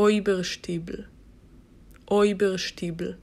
Oiberstiebel, Oiberstiebel.